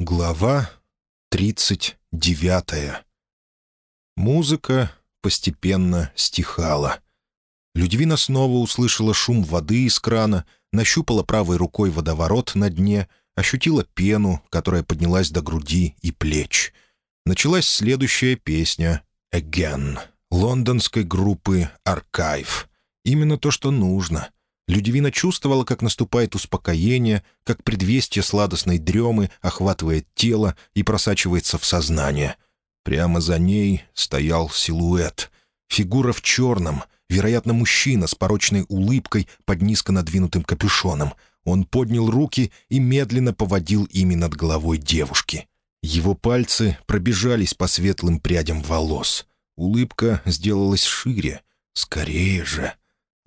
Глава тридцать девятая. Музыка постепенно стихала. Людвина снова услышала шум воды из крана, нащупала правой рукой водоворот на дне, ощутила пену, которая поднялась до груди и плеч. Началась следующая песня «Again» лондонской группы «Аркайв». Именно то, что нужно — Людивина чувствовала, как наступает успокоение, как предвестие сладостной дремы охватывает тело и просачивается в сознание. Прямо за ней стоял силуэт. Фигура в черном, вероятно, мужчина с порочной улыбкой под низко надвинутым капюшоном. Он поднял руки и медленно поводил ими над головой девушки. Его пальцы пробежались по светлым прядям волос. Улыбка сделалась шире. «Скорее же!»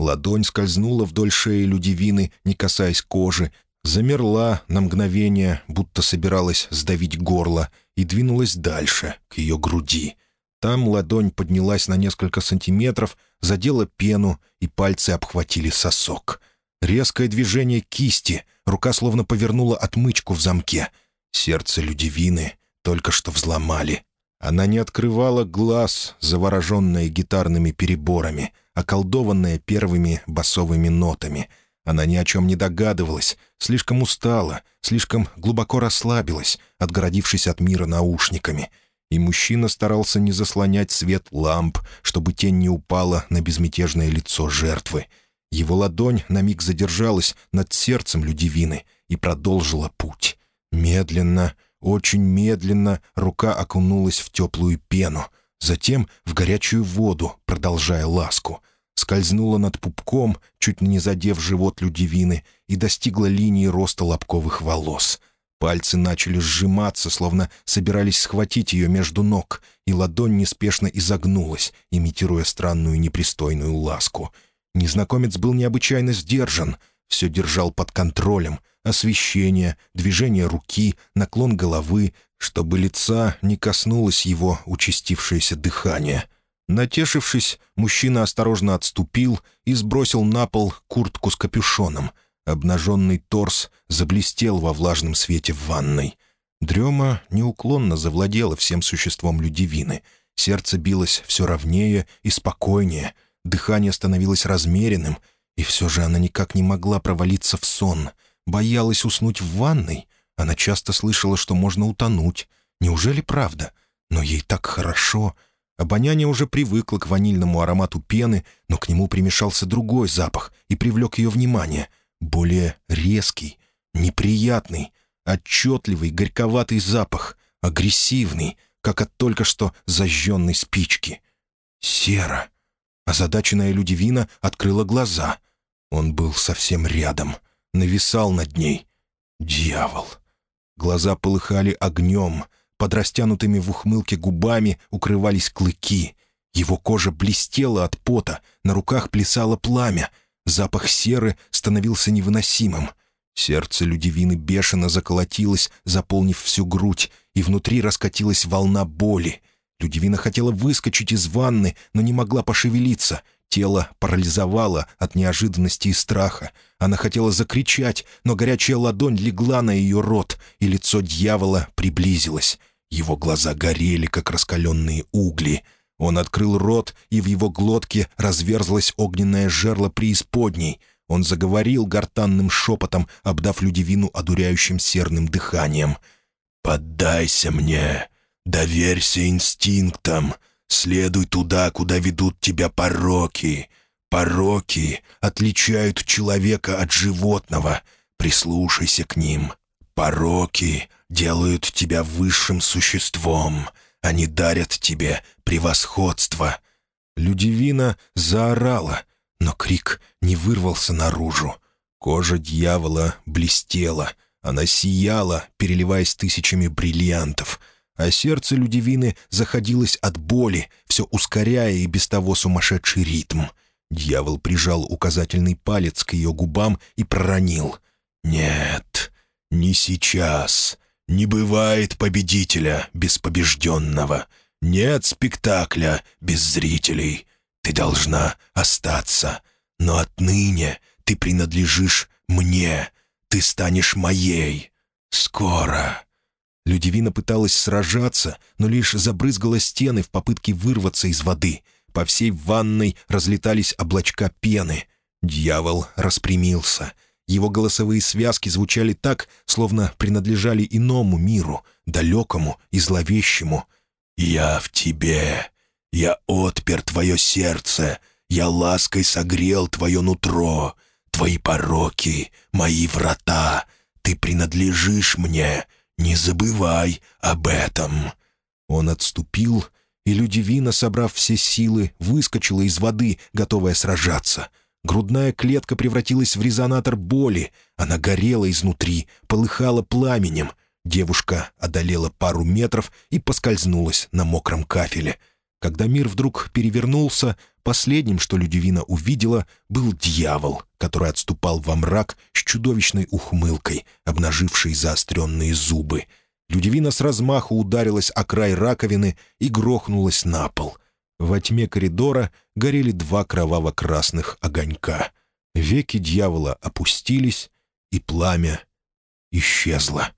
Ладонь скользнула вдоль шеи Людивины, не касаясь кожи, замерла на мгновение, будто собиралась сдавить горло, и двинулась дальше, к ее груди. Там ладонь поднялась на несколько сантиметров, задела пену, и пальцы обхватили сосок. Резкое движение кисти, рука словно повернула отмычку в замке. Сердце Людивины только что взломали. Она не открывала глаз, завороженная гитарными переборами — околдованная первыми басовыми нотами. Она ни о чем не догадывалась, слишком устала, слишком глубоко расслабилась, отгородившись от мира наушниками. И мужчина старался не заслонять свет ламп, чтобы тень не упала на безмятежное лицо жертвы. Его ладонь на миг задержалась над сердцем Людивины и продолжила путь. Медленно, очень медленно рука окунулась в теплую пену — затем в горячую воду, продолжая ласку. Скользнула над пупком, чуть не задев живот Людивины, и достигла линии роста лобковых волос. Пальцы начали сжиматься, словно собирались схватить ее между ног, и ладонь неспешно изогнулась, имитируя странную непристойную ласку. Незнакомец был необычайно сдержан, все держал под контролем — освещение, движение руки, наклон головы, чтобы лица не коснулось его участившееся дыхание. Натешившись, мужчина осторожно отступил и сбросил на пол куртку с капюшоном. Обнаженный торс заблестел во влажном свете в ванной. Дрема неуклонно завладела всем существом Людивины. Сердце билось все ровнее и спокойнее, дыхание становилось размеренным, и все же она никак не могла провалиться в сон — Боялась уснуть в ванной. Она часто слышала, что можно утонуть. Неужели правда? Но ей так хорошо. Обоняние уже привыкло к ванильному аромату пены, но к нему примешался другой запах и привлек ее внимание. Более резкий, неприятный, отчетливый, горьковатый запах, агрессивный, как от только что зажженной спички. Сера. Озадаченная Людивина открыла глаза. Он был совсем рядом — нависал над ней. Дьявол! Глаза полыхали огнем, под растянутыми в ухмылке губами укрывались клыки. Его кожа блестела от пота, на руках плясало пламя. Запах серы становился невыносимым. Сердце Людивины бешено заколотилось, заполнив всю грудь, и внутри раскатилась волна боли. Людивина хотела выскочить из ванны, но не могла пошевелиться. Тело парализовало от неожиданности и страха. Она хотела закричать, но горячая ладонь легла на ее рот, и лицо дьявола приблизилось. Его глаза горели, как раскаленные угли. Он открыл рот, и в его глотке разверзлось огненное жерло преисподней. Он заговорил гортанным шепотом, обдав Людивину одуряющим серным дыханием. «Поддайся мне, доверься инстинктам, Следуй туда, куда ведут тебя пороки. Пороки отличают человека от животного. Прислушайся к ним. Пороки делают тебя высшим существом. Они дарят тебе превосходство». Людивина заорала, но крик не вырвался наружу. Кожа дьявола блестела, она сияла, переливаясь тысячами бриллиантов — а сердце Людивины заходилось от боли, все ускоряя и без того сумасшедший ритм. Дьявол прижал указательный палец к ее губам и проронил. «Нет, не сейчас. Не бывает победителя без побежденного. Нет спектакля без зрителей. Ты должна остаться. Но отныне ты принадлежишь мне. Ты станешь моей. Скоро». Людивина пыталась сражаться, но лишь забрызгала стены в попытке вырваться из воды. По всей ванной разлетались облачка пены. Дьявол распрямился. Его голосовые связки звучали так, словно принадлежали иному миру, далекому и зловещему. «Я в тебе. Я отпер твое сердце. Я лаской согрел твое нутро. Твои пороки — мои врата. Ты принадлежишь мне. Не забывай об этом». Он отступил, и Людивина, собрав все силы, выскочила из воды, готовая сражаться. Грудная клетка превратилась в резонатор боли. Она горела изнутри, полыхала пламенем. Девушка одолела пару метров и поскользнулась на мокром кафеле. Когда мир вдруг перевернулся, последним, что Людивина увидела, был дьявол, который отступал во мрак с чудовищной ухмылкой, обнажившей заостренные зубы. Людивина с размаху ударилась о край раковины и грохнулась на пол. Во тьме коридора горели два кроваво-красных огонька. Веки дьявола опустились, и пламя исчезло.